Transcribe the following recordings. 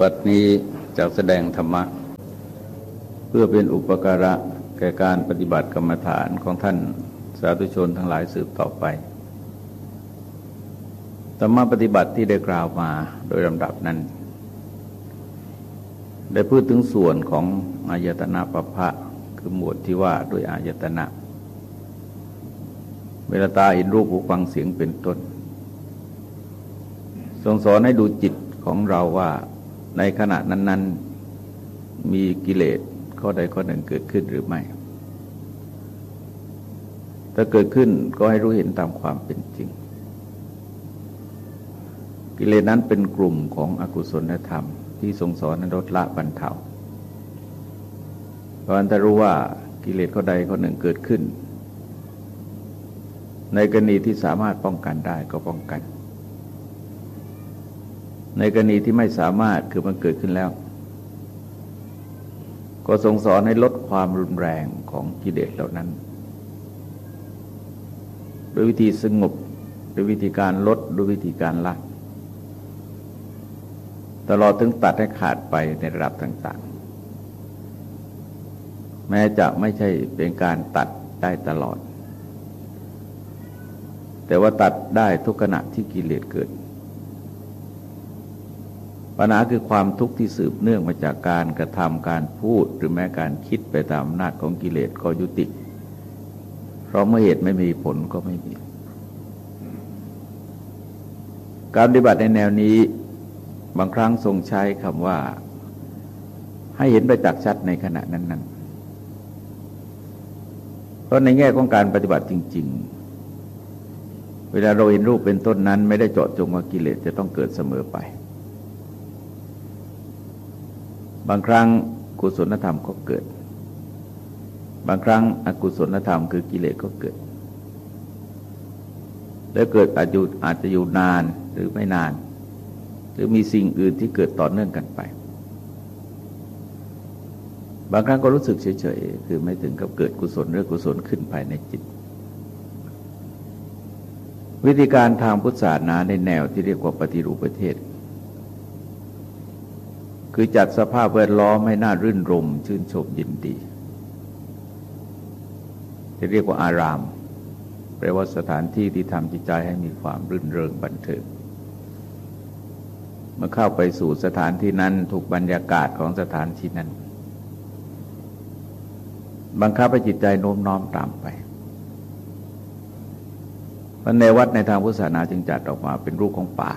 วัดนี้จะแสดงธรรมะ เพื่อเป็นอุปการะแก่การปฏิบัติกรรมฐานของท่านสาธุชนทั้งหลายสืบต่อไป ธรรมะปฏิบัติที่ได้กล่าวมาโดยลำดับนั้น ได้พูดถึงส่วนของอายตนะปภะคือหมวดที่ว่าด้วยอายตนะ เวลาตาเห็นรูปหูฟังเสียงเป็นต้นทรงสอนให้ดูจิตของเราว่า ในขณะนั้น ๆ มีกิเลสข้อใดข้อหนึ่งเกิดขึ้นหรือไม่ ถ้าเกิดขึ้นก็ให้รู้เห็นตามความเป็นจริง กิเลสนั้นเป็นกลุ่มของอกุศลธรรม ที่ทรงสอนลดละบรรเทาเพราะฉะนั้นถ้ารู้ว่ากิเลสข้อใดข้อหนึ่งเกิดขึ้น ในกรณีที่สามารถป้องกันได้ก็ป้องกัน ในกรณีที่ไม่สามารถคือมันเกิดขึ้นแล้ว ก็ทรงสอนให้ลดความรุนแรงของกิเลสเหล่านั้นโดยวิธีสงบโดยวิธีการลดโดยวิธีการละตลอดถึงตัดให้ขาดไปในระดับต่าง ๆ แม้จะไม่ใช่เป็นการตัดได้ตลอด แต่ว่าตัดได้ทุกขณะที่กิเลสเกิด ปัญหาคือความทุกข์ที่สืบเนื่องมาจากการกระทำการพูดหรือแม้การคิดไปตามอำนาจของกิเลสก็ยุติ เพราะเมื่อเหตุไม่มีผลก็ไม่มี การปฏิบัติในแนวนี้บางครั้งทรงใช้คำว่า ให้เห็นประจักษ์ชัดในขณะนั้น ๆ เพราะในแง่ของการปฏิบัติจริง ๆ เวลาเราเห็นรูปเป็นต้นนั้น ไม่ได้เจาะจงว่ากิเลสจะต้องเกิดเสมอไปบางครั้งกุศลธรรมก็เกิด บางครั้งอกุศลธรรมคือกิเลสก็เกิด แล้วเกิดอาจจะอาจจะอยู่นานหรือไม่นาน หรือมีสิ่งอื่นที่เกิดต่อเนื่องกันไป บางครั้งก็รู้สึกเฉยๆ คือไม่ถึงกับเกิดกุศลหรือกุศลขึ้นภายในจิต วิธีการทางพุทธศาสนาในแนวที่เรียกว่าปฏิรูปประเทศ คือจัดสภาพแวดล้อมให้น่ารื่นรมชื่นชมยินดีจะเรียกว่าอาราม แปลว่าสถานที่ที่ทำจิตใจให้มีความรื่นเริงบันเทิงเมื่อเข้าไปสู่สถานที่นั้นถูกบรรยากาศของสถานที่นั้น บังคับให้จิตใจโน้มน้อมตามไปวันในวัดในทางพุทธศาสนาจึงจัดออกมาเป็นรูปของป่า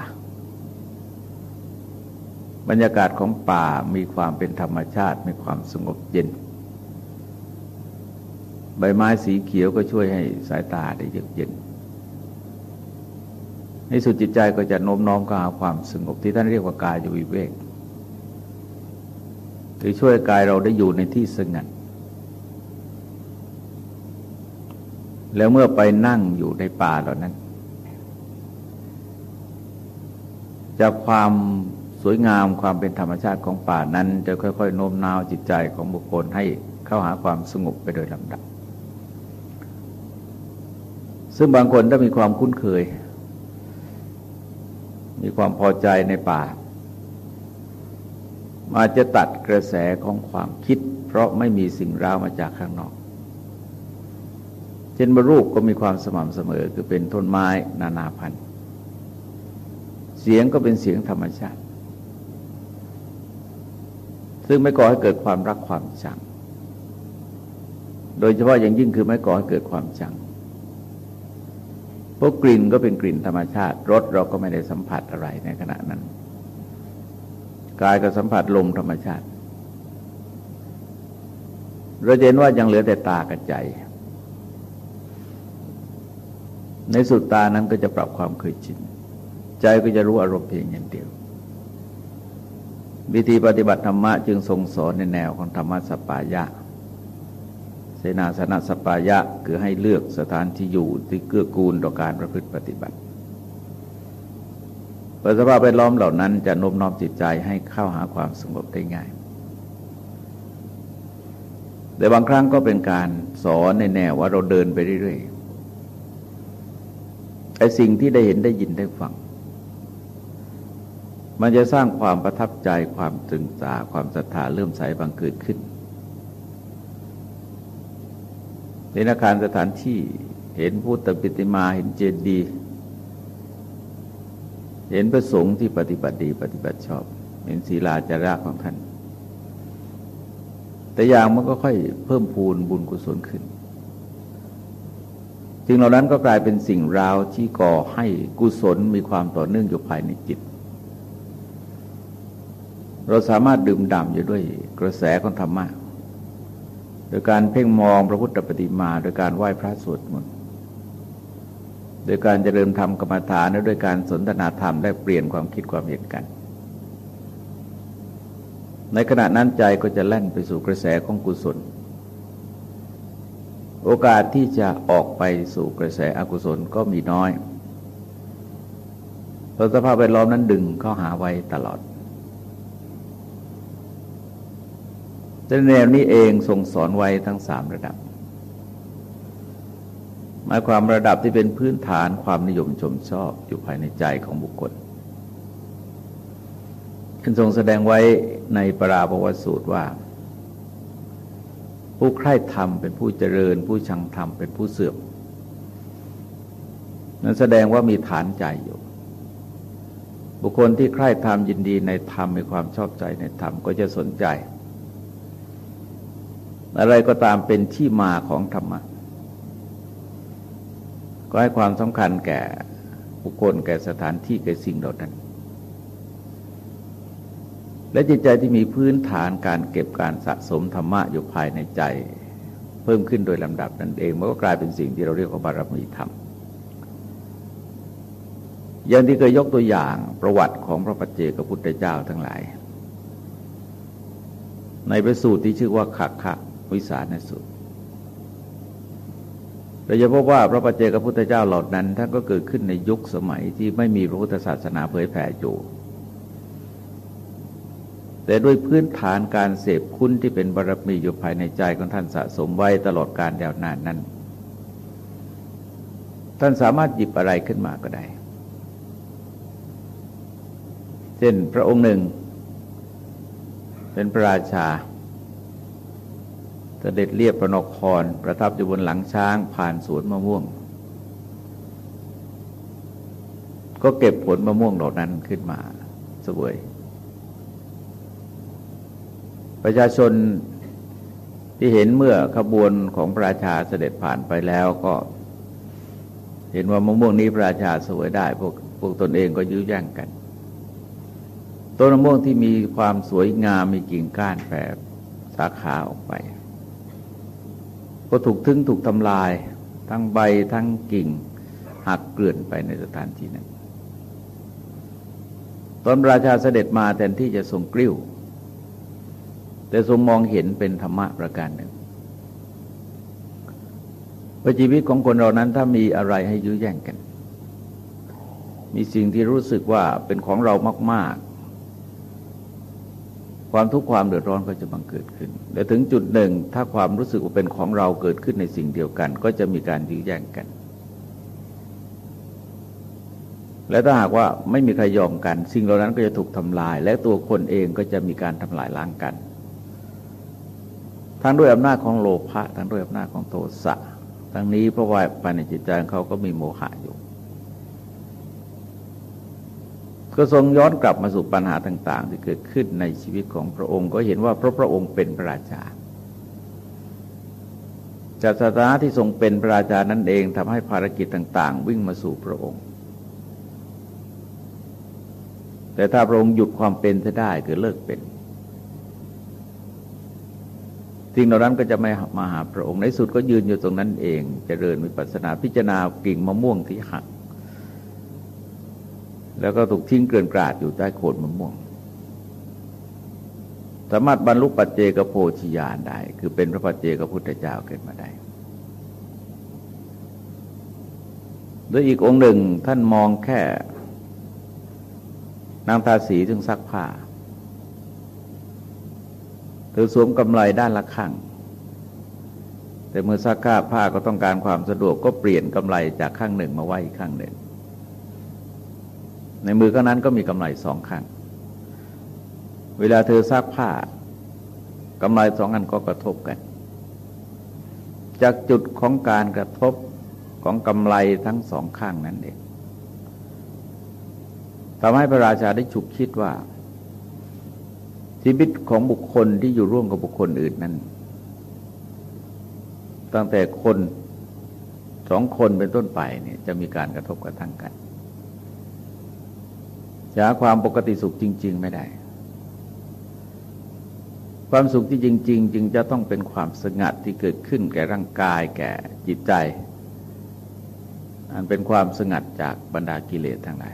บรรยากาศของป่ามีความเป็นธรรมชาติ มีความสงบเย็น ใบไม้สีเขียวก็ช่วยให้สายตาได้เยือกเย็นในสุดจิตใจก็จะโน้มน้อมก็หาความสงบที่ท่านเรียกว่ากายวิเวกคือช่วยกายเราได้อยู่ในที่สงัด แล้วเมื่อไปนั่งอยู่ในป่าเหล่านั้นจากความ สวยงามความเป็นธรรมชาติของป่านั้น จะค่อยๆโน้มน้าวจิตใจของบุคคลให้เข้าหาความสงบไปโดยลำดับ ซึ่งบางคนถ้ามีความคุ้นเคย มีความพอใจในป่ามาจะตัดกระแสของความคิด เพราะไม่มีสิ่งร้าวมาจากข้างนอก เช่นบรูปก็มีความสม่ำเสมอคือเป็นต้นไม้นานาพันธุ์ เสียงก็เป็นเสียงธรรมชาติ ซึ่งไม่ก่อให้เกิดความรักความชัง โดยเฉพาะอย่างยิ่งคือไม่ก่อให้เกิดความชังพวกกลิ่นก็เป็นกลิ่นธรรมชาติรสเราก็ไม่ได้สัมผัสอะไรในขณะนั้นกายก็สัมผัสลมธรรมชาติเราเห็นว่ายังเหลือแต่ตากับใจ ในสุดตานั้นก็จะปรับความเคยชิน ใจก็จะรู้อารมณ์เพียงอย่างเดียว วิธีปฏิบัติธรรมะจึงทรงสอนในแนวของธรรมะสปายะ เสนาสนะสปายะคือให้เลือกสถานที่อยู่ที่เกื้อกูลต่อการประพฤติปฏิบัติปัสภาพแวดล้อมเหล่านั้นจะโน้มน้อมจิตใจให้เข้าหาความสงบได้ง่าย แต่บางครั้งก็เป็นการสอนในแนวว่าเราเดินไปเรื่อยๆไอ้สิ่งที่ได้เห็นได้ยินได้ฟัง มันจะสร้างความประทับใจความตึงตาความศรัทธาเลื่อมใสบังเกิดขึ้นในอาคารสถานที่เห็นพุทธปิติมาเห็นเจดีย์เห็นพระสงฆ์ที่ปฏิบัติดีปฏิบัติชอบ เห็นศีลาจาระของท่าน แต่อย่างมันก็ค่อยเพิ่มพูนบุญกุศลขึ้นสิ่งเหล่านั้นก็กลายเป็นสิ่งราวที่ก่อให้กุศลมีความต่อเนื่องอยู่ภายในจิต เราสามารถดื่มด่ำอยู่ด้วยกระแสของธรรมะ โดยการเพ่งมองพระพุทธปฏิมา โดยการไหว้พระสวดมนต์ โดยการเจริญธรรมกรรมฐานและโดยการสนทนาธรรมได้เปลี่ยนความคิดความเห็นกัน ในขณะนั้นใจก็จะแล่นไปสู่กระแสของกุศล โอกาสที่จะออกไปสู่กระแสอกุศลก็มีน้อยเพราะสภาพแวดล้อมนั้นดึงเข้าหาไว้ตลอด แต่แนวนี้เองทรงสอนไว้ทั้งสามระดับ หมายความระดับที่เป็นพื้นฐานความนิยมชมชอบอยู่ภายในใจของบุคคลท่านทรงแสดงไว้ในปราบวสูตรว่า ผู้ใคร่ธรรมเป็นผู้เจริญ ผู้ชังธรรมเป็นผู้เสื่อมนั้นแสดงว่ามีฐานใจอยู่ บุคคลที่ใคร่ธรรมยินดีในธรรมมีความชอบใจในธรรมก็จะสนใจ อะไรก็ตามเป็นที่มาของธรรมะก็ให้ความสำคัญแก่บุคคลแก่สถานที่แก่สิ่งเหล่านั้น และจิตใจที่มีพื้นฐานการเก็บการสะสมธรรมะอยู่ภายในใจ เพิ่มขึ้นโดยลำดับนั่นเองมันก็กลายเป็นสิ่งที่เราเรียกว่าบารมีธรรมอย่างที่เคยยกตัวอย่างประวัติของพระปัจเจกพุทธเจ้าทั้งหลาย ในประสูตรที่ชื่อว่าขักขะ วิสานสูตรเราจะพบว่าพระปัจเจกพุทธเจ้าเหล่านั้นท่านก็เกิดขึ้นในยุคสมัยที่ไม่มีพระพุทธศาสนาเผยแผ่อยู่แต่ด้วยพื้นฐานการเสพคุณที่เป็นบารมีอยู่ภายในใจของท่านสะสมไว้ตลอดการยาวนานนั้น ท่านสามารถหยิบอะไรขึ้นมาก็ได้ เช่นพระองค์หนึ่ง เป็นพระราชา เสด็จเรียบพระนครประทับอยู่บนหลังช้างผ่านสวนมะม่วง ก็เก็บผลมะม่วงเหล่านั้นขึ้นมาสวย ประชาชนที่เห็นเมื่อขบวนของพระราชาเสด็จผ่านไปแล้วก็ เห็นว่ามะม่วงนี้พระราชาสวยได้พวกพวกตนเองก็ยื้อแย่งกันต้นมะม่วงที่มีความสวยงามมีกิ่งก้านแผ่สาขาออกไป ก็ถูกทึ้งถูกทำลาย ทั้งใบทั้งกิ่ง หักเกลื่อนไปในสถานที่นั้น ตอนราชาเสด็จมาแทนที่จะทรงกลิ้ว แต่ทรงมองเห็นเป็นธรรมะประการหนึ่งว่าชีวิตของคนเรานั้นถ้ามีอะไรให้ยื้อแย่งกัน มีสิ่งที่รู้สึกว่าเป็นของเรามากๆ ความทุกข์ความเดือดร้อนก็จะบังเกิดขึ้น และถึงจุดหนึ่งถ้าความรู้สึกว่าเป็นของเราเกิดขึ้นในสิ่งเดียวกัน ก็จะมีการยื้อแย่งกัน และถ้าหากว่าไม่มีใครยอมกัน สิ่งเหล่านั้นก็จะถูกทำลาย และตัวคนเองก็จะมีการทำลายล้างกัน ทั้งด้วยอำนาจของโลภะทั้งด้วยอำนาจของโทสะทั้งนี้เพราะว่าภายในจิตใจเขาก็มีโมหะอยู่ ก็ทรงย้อนกลับมาสู่ปัญหาต่าง ๆ ที่เกิดขึ้นในชีวิตของพระองค์ก็เห็นว่าพระพระองค์เป็นพระราชาจากสถานะที่ทรงเป็นพระราชานั่นเองทำให้ภารกิจต่าง ๆ วิ่งมาสู่พระองค์ แต่ถ้าพระองค์หยุดความเป็นจะได้คือเลิกเป็นสิ่งเหล่านั้นก็จะไม่มาหาพระองค์ในสุดก็ยืนอยู่ตรงนั้นเองจเจริญวิปัสสนาพิจารณากิ่งมะม่วงที่หัก แล้วก็ถูกทิ้งเกลื่อนกราดอยู่ใต้โคนมะม่วง สามารถบรรลุปัจเจกโพธิญาณได้ คือเป็นพระปัจเจกพุทธเจ้าเกิดมาได้โดยอีกองค์หนึ่งท่านมองแค่ นางทาสีซึ่งซักผ้าเธอสวมกำไรด้านละข้าง แต่เมื่อซักผ้าผ้าก็ต้องการความสะดวกก็เปลี่ยนกำไรจากข้างหนึ่งมาไว้อีกข้างหนึ่ง ในมือข้างนั้นก็มีกำไรสองข้าง เวลาเธอซักผ้ากำไรสองอันก็กระทบกัน จากจุดของการกระทบของกำไรทั้งสองข้างนั้นเองทำให้พระราชาได้ฉุกคิดว่า ชีวิตของบุคคลที่อยู่ร่วมกับบุคคลอื่นนั้น ตั้งแต่คนสองคนเป็นต้นไปเนี่ยจะมีการกระทบกระทั่งกัน หาความปกติสุขจริง ๆ ไม่ได้ ความสุขที่จริง ๆ จึงจะต้องเป็นความสงัดที่เกิดขึ้นแก่ร่างกายแก่จิตใจ อันเป็นความสงัดจากบรรดากิเลสทั้งหลาย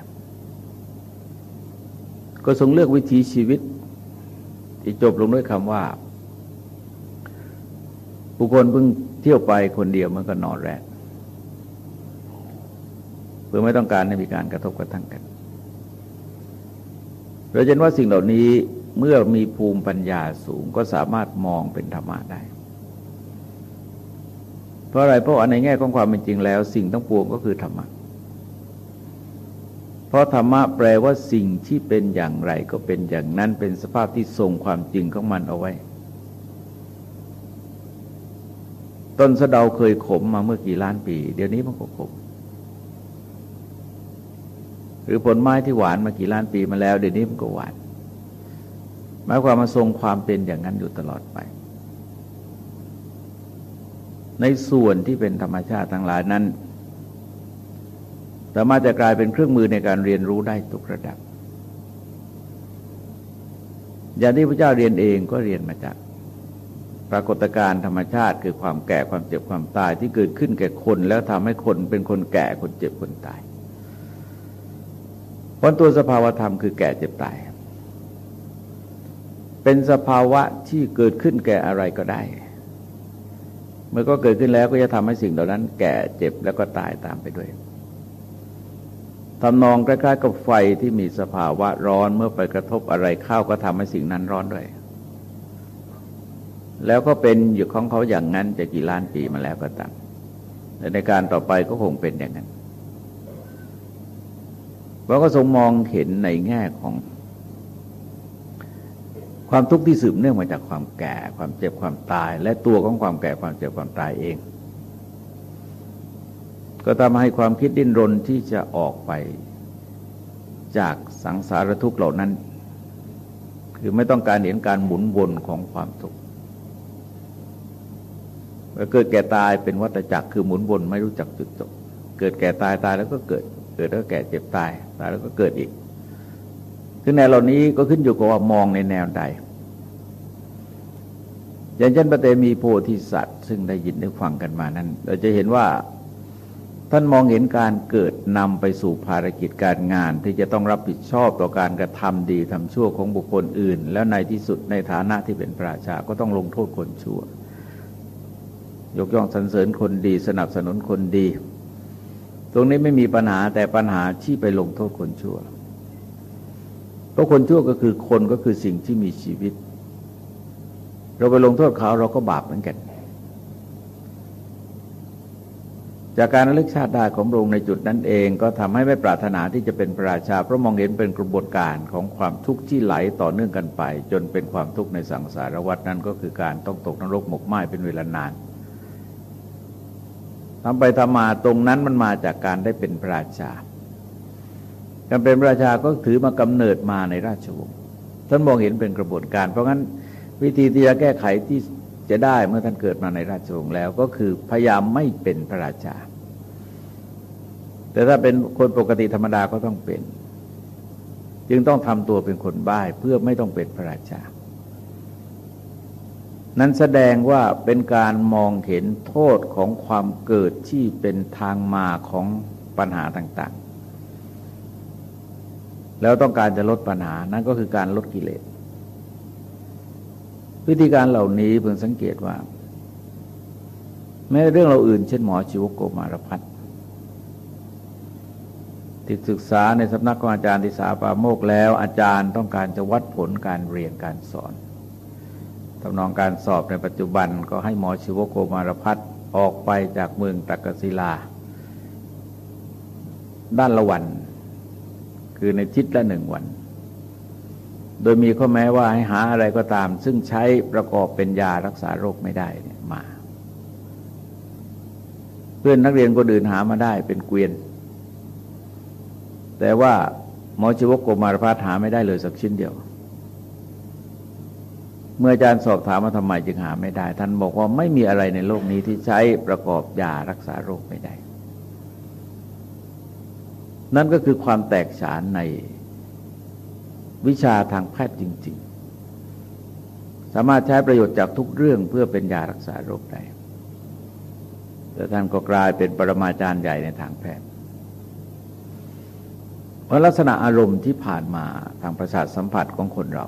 ก็ทรงเลือกวิถีชีวิต ที่จบลงด้วยคำว่า บุคคลเพิ่งเที่ยวไปคนเดียวมันก็นอนแรกเพื่อไม่ต้องการให้มีการกระทบกระทั่งกัน เราเห็นว่าสิ่งเหล่านี้เมื่อมีภูมิปัญญาสูงก็สามารถมองเป็นธรรมะได้ เพราะอะไรเพราะในแง่ของความเป็นจริงแล้ว สิ่งทั้งปวงก็คือธรรมะเพราะธรรมะแปลว่าสิ่งที่เป็นอย่างไรก็เป็นอย่างนั้นเป็นสภาพที่ทรงความจริงของมันเอาไว้ ต้นสะเดาเคยขมมาเมื่อกี่ล้านปี เดี๋ยวนี้มันก็ขม หรือผลไม้ที่หวานมากี่ล้านปีมาแล้วเดี๋ยวนี้มันก็หวานหมายความมาทรงความเป็นอย่างนั้นอยู่ตลอดไป ในส่วนที่เป็นธรรมชาติทั้งหลายนั้นสามารถจะกลายเป็นเครื่องมือในการเรียนรู้ได้ทุกระดับ อย่างที่พระเจ้าเรียนเองก็เรียนมาจาก ปรากฏการณ์ธรรมชาติคือความแก่ความเจ็บความตายที่เกิดขึ้นแก่คน แล้วทำให้คนเป็นคนแก่คนเจ็บคนตาย พราะตัวสภาวธรรมคือแก่เจ็บตาย เป็นสภาวะที่เกิดขึ้นแก่อะไรก็ได้ เมื่อก็เกิดขึ้นแล้วก็จะทำให้สิ่งเหล่านั้น แก่เจ็บแล้วก็ตายตามไปด้วยทำนองใกล้ๆกับไฟที่มีสภาวะร้อนเมื่อไปกระทบอะไรเข้าก็ทำให้สิ่งนั้นร้อนด้วย แล้วก็เป็นอยู่ของเขาอย่างนั้นจะกี่ล้านปีมาแล้วก็ตามในการต่อไปก็คงเป็นอย่างนั้น เราก็ทรงมองเห็นในแง่ของ ความทุกข์ที่สืบเนื่องมาจากความแก่ ความเจ็บความตาย และตัวของความแก่ความเจ็บความตายเอง ก็ทำให้ความคิดดิ้นรนที่จะออกไปจากสังสารทุกข์เหล่านั้น คือไม่ต้องการเห็นการหมุนวนของความทุกข์เกิดแก่ตายเป็นวัฏจักรคือหมุนวนไม่รู้จักจุดจบ เกิดแก่ตายตายแล้วก็เกิด กิดแล้วแก่เจ็บตายตายแล้วก็เกิดอีกคือแนวเหล่านี้ก็ขึ้นอยู่กับว่ามองในแนวใด อย่างเช่นพระเตมีโพธิสัตว์ ซึ่งได้ยินได้ฟังกันมานั้น เราจะเห็นว่าท่านมองเห็นการเกิดนำไปสู่ภารกิจการงาน ที่จะต้องรับผิดชอบต่อการกระทำดีทำชั่วของบุคคลอื่น แล้วในที่สุดในฐานะที่เป็นประชาก็ต้องลงโทษคนชั่ว ยกย่องสรรเสริญคนดีสนับสนุนคนดี ตรงนี้ไม่มีปัญหาแต่ปัญหาที่ไปลงโทษคนชั่ว เพราะคนชั่วก็คือคนก็คือสิ่งที่มีชีวิต เราไปลงโทษเขาเราก็บาปเหมือนกัน จากการระลึกชาติได้ของพระองค์ในจุดนั้นเอง ก็ทำให้ไม่ปรารถนาที่จะเป็นประราชา เพราะมองเห็นเป็นกระบวนการของความทุกข์ที่ไหลต่อเนื่องกันไป จนเป็นความทุกข์ในสังสารวัฏนั้นก็คือการต้องตกนรกหมกไหม้เป็นเวลานาน ทำไปทำมาตรงนั้นมันมาจากการได้เป็นพระราชาการเป็นพระราชาก็ถือมากำเนิดมาในราชวงศ์ท่านมองเห็นเป็นกระบวนการ เพราะงั้นวิธีที่จะแก้ไขที่จะได้เมื่อท่านเกิดมาในราชวงศ์แล้ว ก็คือพยายามไม่เป็นพระราชา แต่ถ้าเป็นคนปกติธรรมดาก็ต้องเป็น จึงต้องทำตัวเป็นคนบ้าเพื่อไม่ต้องเป็นพระราชา นั้นแสดงว่าเป็นการมองเห็นโทษของความเกิดที่เป็นทางมาของปัญหาต่างๆ แล้วต้องการจะลดปัญหา นั่นก็คือการลดกิเลส วิธีการเหล่านี้เพิ่งสังเกตว่า แม้เรื่องเราอื่นเช่นหมอชีวโกมารพัฒติดศึกษาในสำนักของอาจารย์ทิสาปาโมกแล้ว อาจารย์ต้องการจะวัดผลการเรียนการสอน ทำนองการสอบในปัจจุบันก็ให้หมอชีวโกมารพัฒออกไปจากเมืองตักกศิลา ด้านละวัน คือในทิศละหนึ่งวัน โดยมีข้อแม้ว่าให้หาอะไรก็ตาม ซึ่งใช้ประกอบเป็นยารักษาโรคไม่ได้มา เพื่อนนักเรียนก็ดื่นหามาได้เป็นเกวียน แต่ว่าหมอชีวโกมารพาหาไม่ได้เลยสักชิ้นเดียว เมื่ออาจารย์สอบถามว่าทำไมจึงหาไม่ได้ ท่านบอกว่าไม่มีอะไรในโลกนี้ที่ใช้ประกอบยารักษาโรคไม่ได้ นั่นก็คือความแตกฉานในวิชาทางแพทย์จริง ๆ สามารถใช้ประโยชน์จากทุกเรื่องเพื่อเป็นยารักษาโรคได้แต่ท่านก็กลายเป็นปรมาจารย์ใหญ่ในทางแพทย์เพราะลักษณะอารมณ์ที่ผ่านมาทางประสาทสัมผัสของคนเรา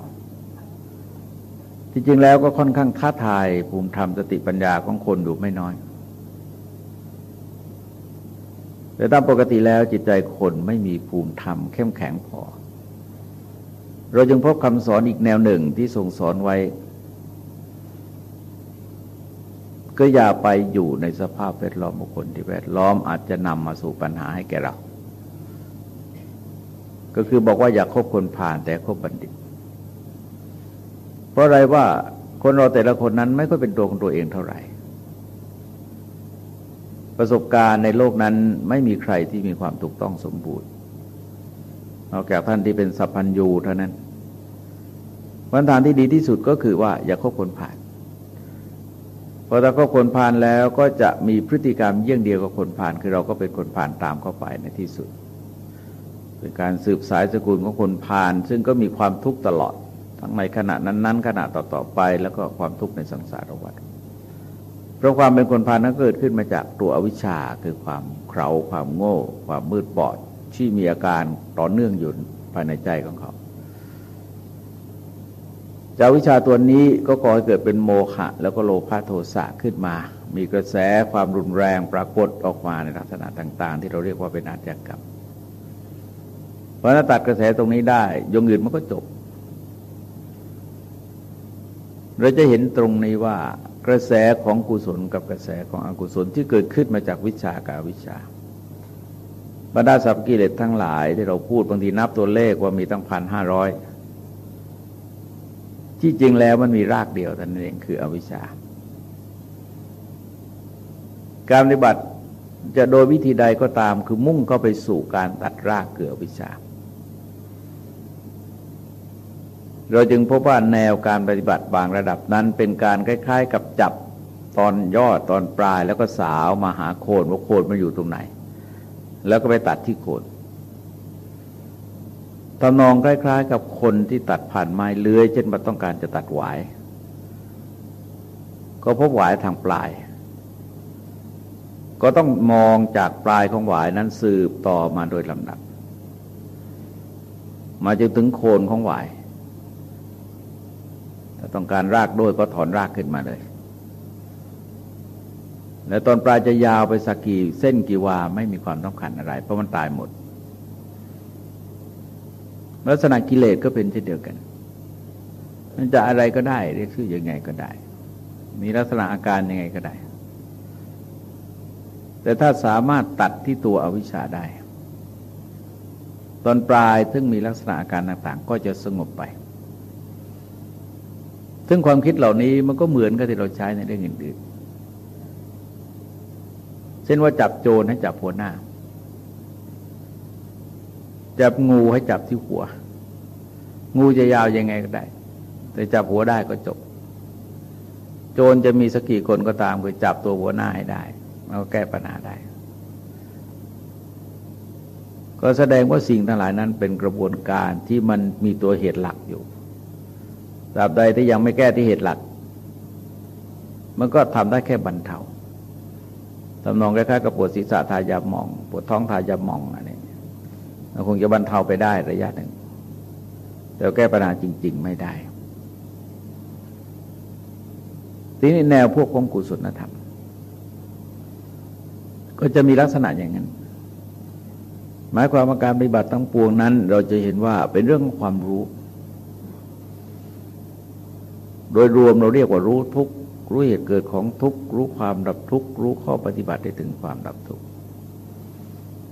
ที่จริงแล้วก็ค่อนข้างท้าทายภูมิธรรมสติปัญญาของคนดูไม่น้อย แต่ตามปกติแล้วจิตใจคนไม่มีภูมิธรรมเข้มแข็งพอ เราจึงพบคำสอนอีกแนวหนึ่งที่ทรงสอนไว้ ก็อย่าไปอยู่ในสภาพแวดล้อมบุคคลที่แวดล้อมอาจจะนำมาสู่ปัญหาให้แก่เรา ก็คือบอกว่าอย่าคบคนผ่านแต่คบบัณฑิต เพราะอะไรว่าคนเราแต่ละคนนั้นไม่ค่อยเป็นตัวของตัวเองเท่าไหร่ ประสบการณ์ในโลกนั้นไม่มีใครที่มีความถูกต้องสมบูรณ์นอกจากท่านที่เป็นสัพพัญญูเท่านั้นวันทานที่ดีที่สุดก็คือว่าอย่าคบคนผ่านพอถ้าคบคนผ่านแล้วก็จะมีพฤติกรรมเยี่ยงเดียวกับคนผ่าน คือเราก็เป็นคนผ่านตามเข้าไปในที่สุด เป็นการสืบสายสกุลของคนผ่าน ซึ่งก็มีความทุกข์ตลอด ทั้งในขณะนั้น ๆ ขณะต่อๆไป แล้วก็ความทุกข์ในสังสารวัฏเพราะความเป็นคนผ่านนั้นเกิดขึ้นมาจากตัวอวิชชาคือความเคราความโง่ ความมืดบอดที่มีอาการต่อเนื่องอยู่ภายในใจของเขาจากวิชาตัวนี้ก็ก่อให้เกิดเป็นโมฆะแล้วก็โลภะโทสะขึ้นมา มีกระแสความรุนแรงปรากฏออกมาในลักษณะต่าง ๆ ที่เราเรียกว่าเป็นอาชญากรรมเพราะถ้าตัดกระแสตรงนี้ได้ ยงอื่นมันก็จบ เราจะเห็นตรงนี้ว่ากระแสของกุศลกับกระแสของอกุศลที่เกิดขึ้นมาจากวิชากับวิชาบรรดาสัพกิเลสทั้งหลายที่เราพูดบางทีนับตัวเลขว่ามีตั้งพันห้าร้อยที่จริงแล้วมันมีรากเดียวท่านเองคืออวิชชา การปฏิบัติจะโดยวิธีใดก็ตามคือมุ่งเข้าไปสู่การตัดรากเกือวิชา เราจึงพบว่าแนวการปฏิบัติบางระดับนั้น เป็นการคล้าย ๆ กับจับตอนยอดตอนปลายแล้วก็สาวมาหาโคนว่าโคนมันอยู่ตรงไหน แล้วก็ไปตัดที่โคนทำนองคล้าย ๆ กับคนที่ตัดผ่านไม้เลื้อยเช่นมาต้องการจะตัดหวาย ก็พบหวายทางปลาย ก็ต้องมองจากปลายของหวายนั้นสืบต่อมาโดยลำดับ มาจนถึงโคนของหวาย ถ้าต้องการรากด้วยก็ถอนรากขึ้นมาเลยและตอนปลายจะยาวไปสักกี่เส้นกี่วาไม่มีความต้องคัญอะไร เพราะมันตายหมด ลักษณะกิเลสก็เป็นเช่นเดียวกัน มันจะอะไรก็ได้เรียกชื่อยังไงก็ได้ มีลักษณะอาการยังไงก็ได้ แต่ถ้าสามารถตัดที่ตัวอวิชชาได้ ตอนปลายซึ่งมีลักษณะอาการต่าง ๆ ก็จะสงบไป ซึ่งความคิดเหล่านี้มันก็เหมือนกับที่เราใช้ในเรื่องอื่นๆเช่นว่าจับโจรให้จับหัวหน้า จับงูให้จับที่หัว งูจะยาวยังไงก็ได้ แต่จับหัวได้ก็จบ โจรจะมีสกี่คนก็ตามคือจับตัวหัวหน้าให้ได้เราแก้ปัญหาได้ก็แสดงว่าสิ่งทั้งหลายนั้นเป็นกระบวนการที่มันมีตัวเหตุหลักอยู่ ตราบใดที่ยังไม่แก้ที่เหตุหลัก มันก็ทำได้แค่บรรเทาทำนองคล้ายๆกับปวดศีรษะทายาหมอง ปวดท้องทายาหมองอะไรคงจะบรรเทาไปได้ระยะหนึ่ง แต่แก้ปัญหาจริง ๆ ไม่ได้ทีนี้แนวพวกของกุศลธรรม ก็จะมีลักษณะอย่างนั้น หมายความว่าการปฏิบัติทั้งปวงนั้น เราจะเห็นว่าเป็นเรื่องของความรู้ โดยรวมเราเรียกว่ารู้ทุกรู้เหตุเกิดของทุกรู้ความดับทุกรู้ข้อปฏิบัติได้ถึงความดับทุก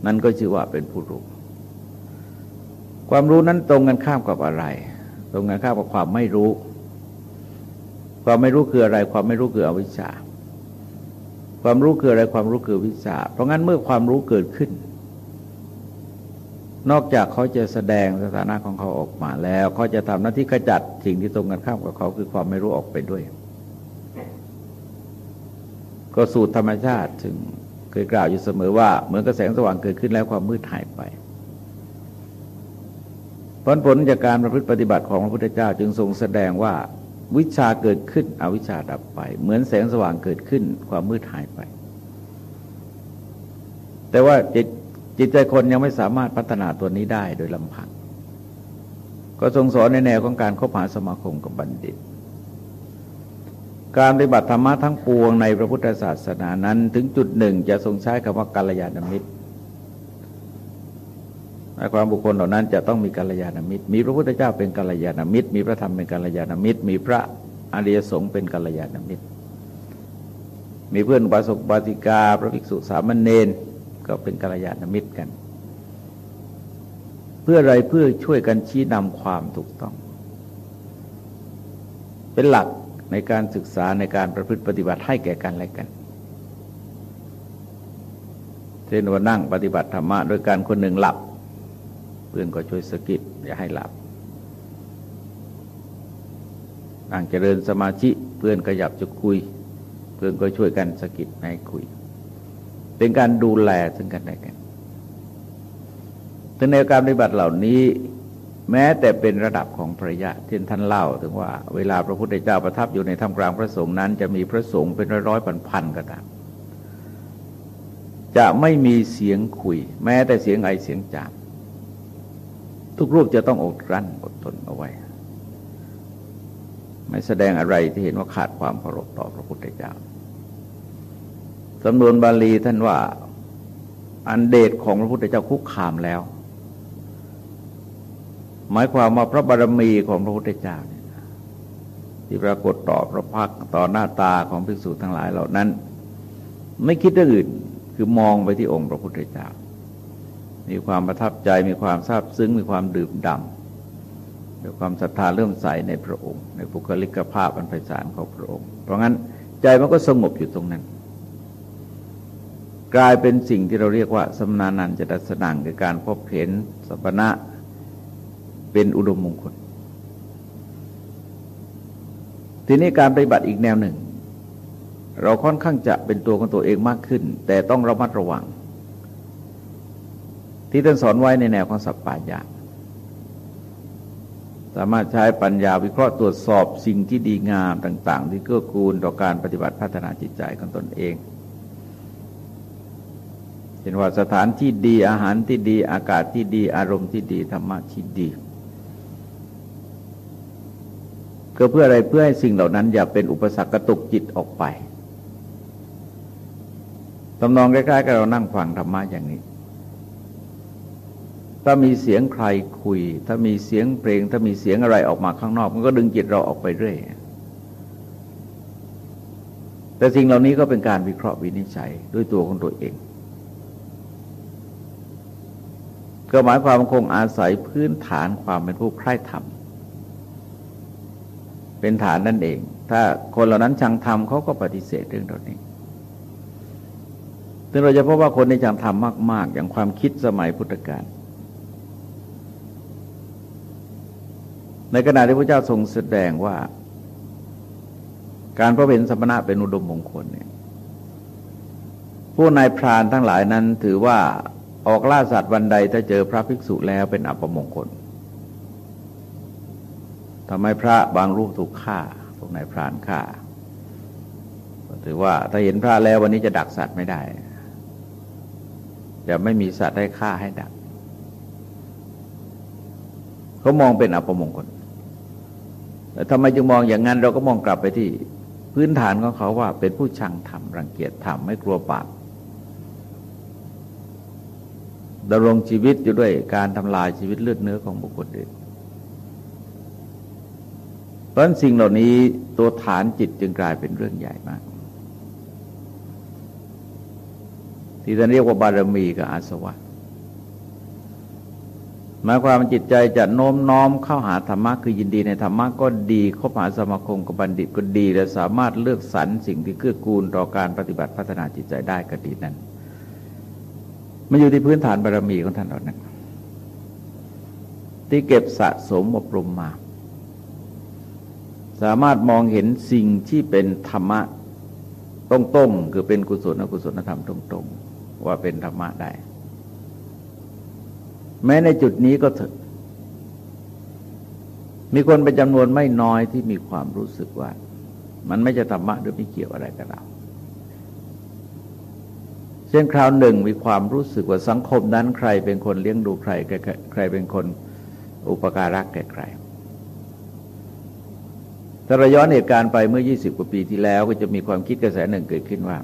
นั่นก็ชื่อว่าเป็นผู้รู้ความรู้นั้นตรงกันข้ามกับอะไรตตรงกันข้ามกับความไม่รู้ ความไม่รู้คืออะไร ความไม่รู้คืออวิชชา ความรู้คืออะไรความรู้คือวิชา เพราะงั้นเมื่อความรู้เกิดขึ้น นอกจากเขาจะแสดงสถานะของเขาออกมาแล้วเขาจะทำหน้าที่ขจัดสิ่งที่ตรงกันข้ามกับเขาคือความไม่รู้ออกไปด้วย ก็สูตรธรรมชาติถึงเคยกล่าวอยู่เสมอว่าเหมือนกระแสงสว่างเกิดขึ้นแล้วความมืดหายไปผลผลจากการประพฤติปฏิบัติของพระพุทธเจ้าจึงทรงแสดงว่าวิชาเกิดขึ้นอวิชชาดับไป เหมือนแสงสว่างเกิดขึ้นความมืดหายไป แต่ว่าจิต จิตใจคนยังไม่สามารถพัฒนาตัวนี้ได้โดยลำพัง ก็ทรงสอนในแนวของการคบหาสมาคมกับบัณฑิต การปฏิบัติธรรมะทั้งปวงในพระพุทธศาสนานั้น ถึงจุดหนึ่งจะทรงใช้คำว่ากัลยาณมิตรมายความบุคคลเหล่านั้นจะต้องมีกัลยาณมิตร มีพระพุทธเจ้าเป็นกัลยาณมิตร มีพระธรรมเป็นกัลยาณมิตร มีพระอริยสงฆ์เป็นกัลยาณมิตร มีเพื่อนบาสกบาติกา พระภิกษุสามเณร ก็เป็นกัลยาณมิตรกัน เพื่ออะไรเพื่อช่วยกันชี้นำความถูกต้อง เป็นหลักในการศึกษาในการประพฤติปฏิบัติให้แก่กันและกันเช่นว่านั่งปฏิบัติธรรมะ โดยการคนหนึ่งหลับ เพื่อนก็ช่วยสกิดอย่าให้หลับนั่งเจริญสมาธิเพื่อนก็หยับจะคุย เพื่อนก็ช่วยกันสกิดให้คุย เป็นการดูแลซึ่งกันและกันถึงในการปฏิบัติเหล่านี้แม้แต่เป็นระดับของพระยะที่ท่านเล่า ถึงว่าเวลาพระพุทธเจ้าประทับอยู่ในท่ามกลางพระสงฆ์นั้น จะมีพระสงฆ์เป็นร้อยๆพันๆก็ตามจะไม่มีเสียงคุย แม้แต่เสียงไอเสียงจาม ทุกรูปจะต้องอดรั้นอดทนเอาไว้ ไม่แสดงอะไรที่เห็นว่าขาดความเคารพต่อพระพุทธเจ้า สำนวนบาลีท่านว่า อันเดชของพระพุทธเจ้าคุกคามแล้ว หมายความว่าพระบารมีของพระพุทธเจ้าที่ปรากฏต่อพระพักต่อหน้าตาของภิกษุทั้งหลายเหล่านั้น ไม่คิดเรื่องอื่นคือมองไปที่องค์พระพุทธเจ้า มีความประทับใจมีความซาบซึ้งมีความดื่มด่ำมีความศรัทธาเลื่อมใสในพระองค์ ในบุคลิกภาพอันไพศาลของพระองค์ เพราะงั้นใจมันก็สงบอยู่ตรงนั้น กลายเป็นสิ่งที่เราเรียกว่า สมนานันจะดัสนังคือการพบเห็นสัพนะเป็นอุดมมงคล ทีนี้การปฏิบัติอีกแนวหนึ่ง เราค่อนข้างจะเป็นตัวของตัวเองมากขึ้น แต่ต้องระมัดระวัง ที่ท่านสอนไว้ในแนวของสัพพายะสามารถใช้ปัญญาวิเคราะห์ตรวจสอบสิ่งที่ดีงามต่าง ๆ ที่เกื้อกูลต่อการปฏิบัติพัฒนาจิตใจของตนเอง เห็นว่าสถานที่ดีอาหารที่ดีอากาศที่ดีอารมณ์ที่ดีธรรมะที่ดี ก็เพื่ออะไรเพื่อให้สิ่งเหล่านั้น อย่าเป็นอุปสรรคกระตุกจิตออกไปตำนองใกล้ๆกับเรานั่งฟังธรรมะอย่างนี้ ถ้ามีเสียงใครคุย ถ้ามีเสียงเพลง ถ้ามีเสียงอะไรออกมาข้างนอก มันก็ดึงจิตเราออกไปเรื่อยแต่สิ่งเหล่านี้ก็เป็นการวิเคราะห์วินิจฉัยด้วยตัวของตัวเอง ก็หมายความคงอาศัยพื้นฐานความเป็นผู้ใคร่ธรรมเป็นฐานนั่นเอง ถ้าคนเหล่านั้นชังธรรมเขาก็ปฏิเสธเรื่องเหล่านี้ซึ่งเราจะพบว่าคนในชังธรรมมาก ๆ อย่างความคิดสมัยพุทธกาลในขณะที่พระเจ้าทรงแสดงว่า การพระเป็นสมณะเป็นอุดมมงคลเนี่ยผู้นายพรานทั้งหลายนั้นถือว่า ออกล่าสัตว์วันใดถ้าเจอพระภิกษุแล้วเป็นอัปมงคลทำให้พระบางรูปถูกฆ่าพวกนายพรานฆ่าถือว่าถ้าเห็นพระแล้ววันนี้จะดักสัตว์ไม่ได้ จะไม่มีสัตว์ได้ฆ่าให้ดัก เขามองเป็นอัปมงคลแต่ทำไมจึงมองอย่างนั้น เราก็มองกลับไปที่พื้นฐานของเขาว่าเป็นผู้ชังธรรมรังเกียจธรรมไม่กลัวบาป ดำรงชีวิตอยู่ด้วยการทำลายชีวิตเลือดเนื้อของบุคคลอื่นเพราะสิ่งเหล่านี้ตัวฐานจิตจึงกลายเป็นเรื่องใหญ่มาก ที่จะเรียกว่าบารมีกับอาสวะหมายความว่าจิตใจจะโน้มน้อมเข้าหาธรรมะคือยินดีในธรรมะก็ดีเข้าหาสมาคมกับบัณฑิตก็ดี และสามารถเลือกสรรสิ่งที่เกื้อกูลต่อการปฏิบัติพัฒนาจิตใจได้ก็ดีนั้น มันอยู่ที่พื้นฐานบารรมีของท่านเหล่านั้น ที่เก็บสะสมอบรมมา สามารถมองเห็นสิ่งที่เป็นธรรมะตรงๆคือเป็นกุศลอกุศลธรรมตรงๆ ว่าเป็นธรรมะได้ แม้ในจุดนี้ก็เถอะมีคนเป็นจำนวนไม่น้อยที่มีความรู้สึกว่า มันไม่จะธรรมะหรือไม่เกี่ยวอะไรกับเรา เช่นคราวหนึ่งมีความรู้สึกว่าสังคมนั้นใครเป็นคนเลี้ยงดูใครใครเป็นคนอุปการะแก่ใครถ้าเราย้อนเหตุการณ์ไปเมื่อ 20 กว่าปีที่แล้วก็จะมีความคิดกระแสหนึ่งเกิดขึ้นว่า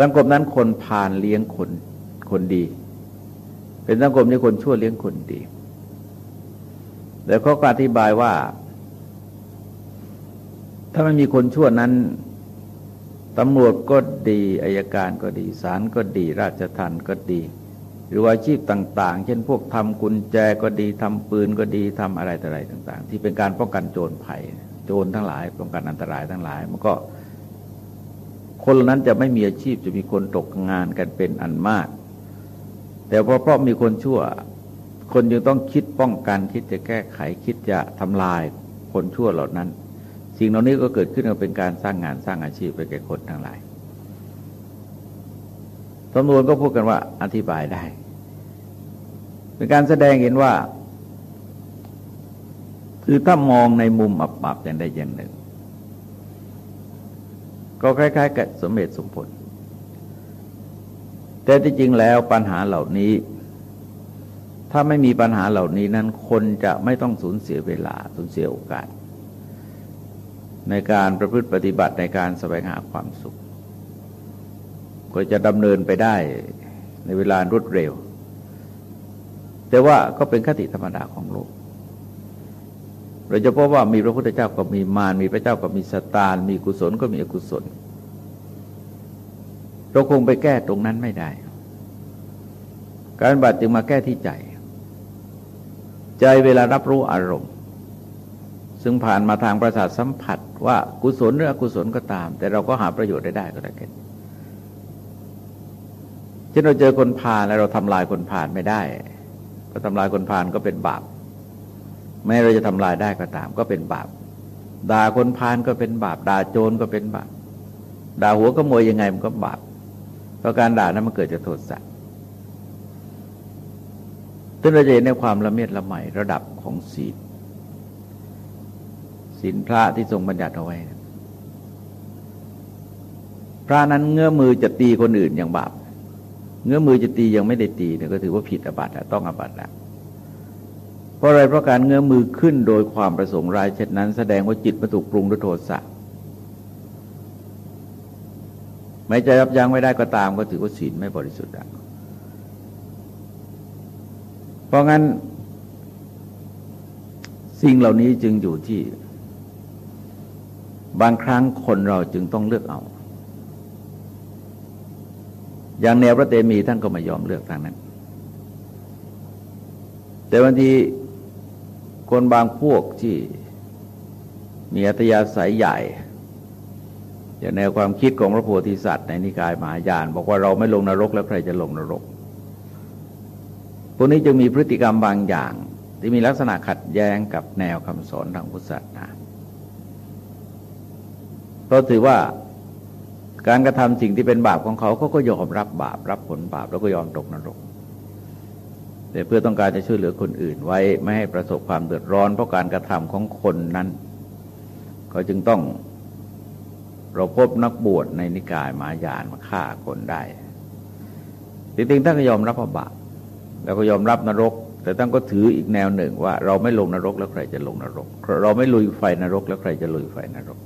สังคมนั้นคนพาลเลี้ยงคนคนดี เป็นสังคมที่คนชั่วเลี้ยงคนดี แต่เขาก็อธิบายว่า ถ้าไม่มีคนชั่วนั้น ตำรวจก็ดีอายการก็ดีศาลก็ดี ราชทัณฑ์ก็ดี หรือว่าอาชีพต่าง ๆ เช่นพวกทำกุญแจก็ดีทำปืนก็ดีทำอะไรต่ออะไรต่าง ๆ ที่เป็นการป้องกันโจรภัย โจรทั้งหลายป้องกันอันตรายทั้งหลาย มันก็ คนนั้นจะไม่มีอาชีพจะมีคนตกงานกันเป็นอันมาก แต่เพราะเพราะมีคนชั่ว คนจึงต้องคิดป้องกันคิดจะแก้ไขคิดจะทำลายคนชั่วเหล่านั้น สิ่งเหล่านี้ก็เกิดขึ้นมาเป็นการสร้างงานสร้างอาชีพไปแก่คนทั้งหลายตำรวจก็พูดกันว่าอธิบายได้ เป็นการแสดงเห็นว่า คือถ้ามองในมุมอับๆอย่างใดอย่างหนึ่ง ก็คล้ายๆ กับสมเหตุสมผล แต่ที่จริงแล้วปัญหาเหล่านี้ ถ้าไม่มีปัญหาเหล่านี้นั้นคนจะไม่ต้องสูญเสียเวลาสูญเสียโอกาส ในการประพฤติปฏิบัติในการแสวงหาความสุข ก็จะดำเนินไปได้ในเวลารวดเร็ว แต่ว่าก็เป็นคติธรรมดาของโลก เราจะพบว่ามีพระพุทธเจ้าก็มีมารมีพระเจ้าก็มีสตานมีกุศลก็มีอกุศล เราคงไปแก้ตรงนั้นไม่ได้ การบัตรจึงมาแก้ที่ใจ ใจเวลารับรู้อารมณ์ ซึ่งผ่านมาทางประสาทสัมผัส ว่ากุศลหรืออกุศลก็ตาม แต่เราก็หาประโยชน์ได้ได้ก็ได้แค่เช่นเราเจอคนผ่านแล้วเราทำลายคนผ่านไม่ได้ก็ทำลายคนผ่านก็เป็นบาปแม้เราจะทำลายได้ก็ตาม ก็เป็นบาปด่าคนผ่านก็เป็นบาปด่าโจรก็เป็นบาปด่าหัวก็มวยยังไงมันก็บาปเพราะการด่านั้นมันเกิดจากโทษะซึ่งเราจะเห็นในความละเมียดละไมระดับของศีล ศีลพระที่ทรงบัญญัติเอาไว้ พระนั้นเงื้อมือจะตีคนอื่นอย่างบาป เงื้อมือจะตียังไม่ได้ตีเนี่ยก็ถือว่าผิดอบัติต้องอบัติแล้วเพราะอะไรเพราะการเงื้อมือขึ้นโดยความประสงค์ร้ายเช่นนั้น แสดงว่าจิตมาถูกปรุงด้วยโทสะไม่ใจรับยั้งไม่ได้ก็ตามก็ถือว่าศีลไม่บริสุทธิ์เพราะงั้น สิ่งเหล่านี้จึงอยู่ที่ บางครั้งคนเราจึงต้องเลือกเอา อย่างแนวพระเตมีท่านก็ไม่ยอมเลือกทางนั้น แต่บางทีคนบางพวกที่มีอัตยาศัยใหญ่ อย่างแนวความคิดของพระโพธิสัตว์ในนิกายมหายาน บอกว่าเราไม่ลงนรกแล้วใครจะลงนรก พวกนี้จึงมีพฤติกรรมบางอย่าง ที่มีลักษณะขัดแย้งกับแนวคำสอนทางพุทธศาสนา เพราะถือว่าการกระทำสิ่งที่เป็นบาปของเขาเขาก็ยอมรับบาปรับผลบาปแล้วก็ยอมตกนรกแต่เพื่อต้องการจะช่วยเหลือคนอื่นไว้ไม่ให้ประสบความเดือดร้อน เพราะการกระทำของคนนั้นเขาจึงต้องเราพบนักบวชในนิกายมายานมาฆ่าคนได้จริงๆท่านก็ยอมรับบาปแล้วก็ยอมรับนรก แต่ท่านก็ถืออีกแนวหนึ่งว่า เราไม่ลงนรกแล้วใครจะลงนรก เราไม่ลุยไฟนรก แล้วใครจะลุยไฟนรก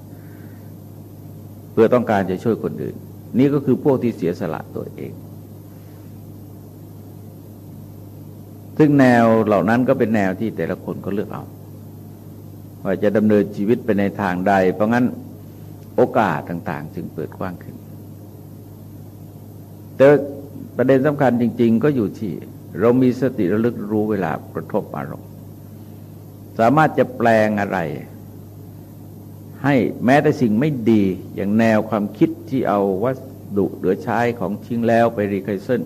เพื่อต้องการจะช่วยคนอื่น นี่ก็คือพวกที่เสียสละตัวเอง ซึ่งแนวเหล่านั้นก็เป็นแนวที่แต่ละคนก็เลือกเอาว่าจะดำเนินชีวิตไปในทางใด เพราะงั้นโอกาสต่างๆ จึงเปิดกว้างขึ้น แต่ประเด็นสำคัญจริง ๆ ก็อยู่ที่ เรามีสติระลึกรู้เวลากระทบอารมณ์สามารถจะแปลงอะไร ให้แม้แต่สิ่งไม่ดีอย่างแนวความคิดที่เอาวัสดุเหลือใช้ของทิ้งแล้วไปรีไซเคิล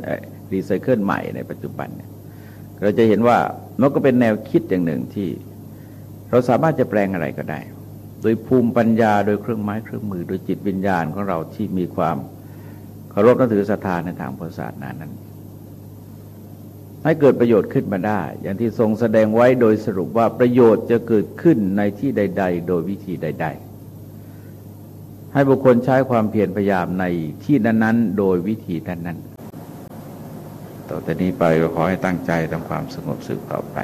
รีไซเคิลใหม่ในปัจจุบันเนี่ยเราจะเห็นว่ามันก็เป็นแนวคิดอย่างหนึ่งที่ เราสามารถจะแปลงอะไรก็ได้ โดยภูมิปัญญาโดยเครื่องไม้เครื่องมือ โดยจิตวิญญาณของเราที่มีความเคารพนับถือศรัทธาในทางพุทธศาสนานั้น ให้เกิดประโยชน์ขึ้นมาได้ อย่างที่ทรงแสดงไว้โดยสรุปว่าประโยชน์จะเกิดขึ้นในที่ใด ๆ โดยวิธีใด ๆ ให้บุคคลใช้ความเพียรพยายามในที่นั้น ๆ โดยวิธีนั้นๆต่อแต่นี้ไปก็ขอให้ตั้งใจทำความสงบสุขต่อไป